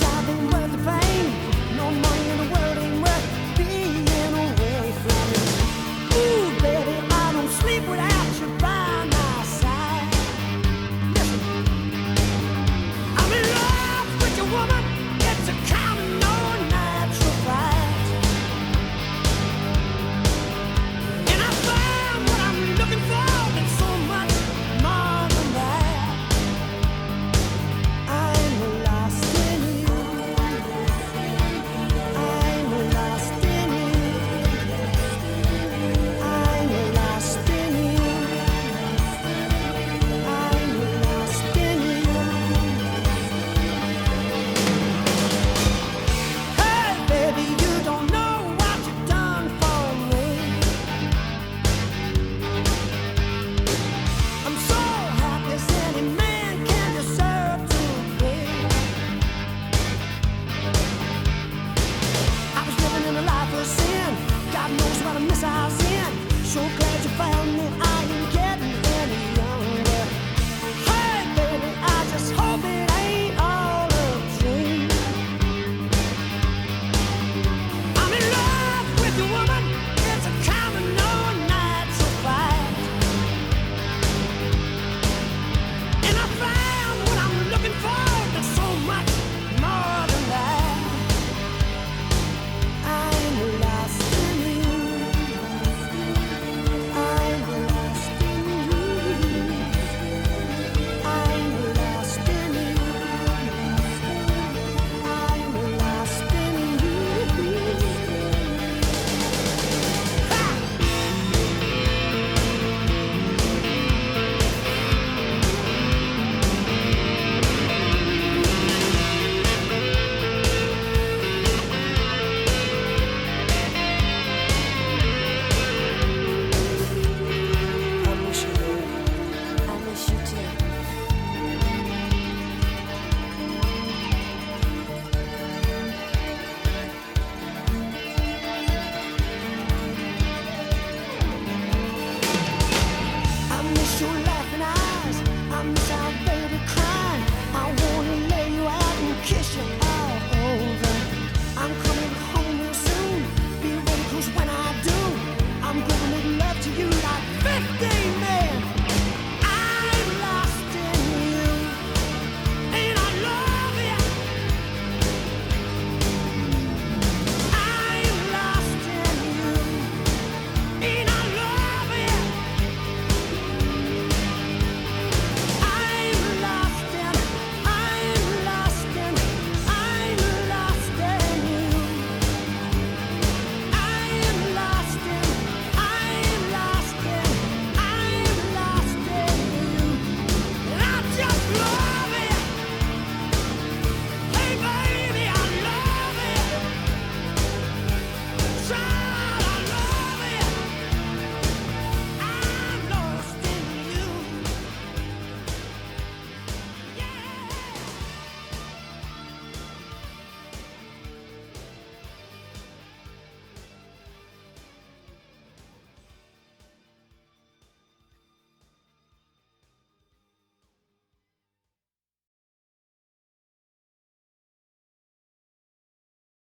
I've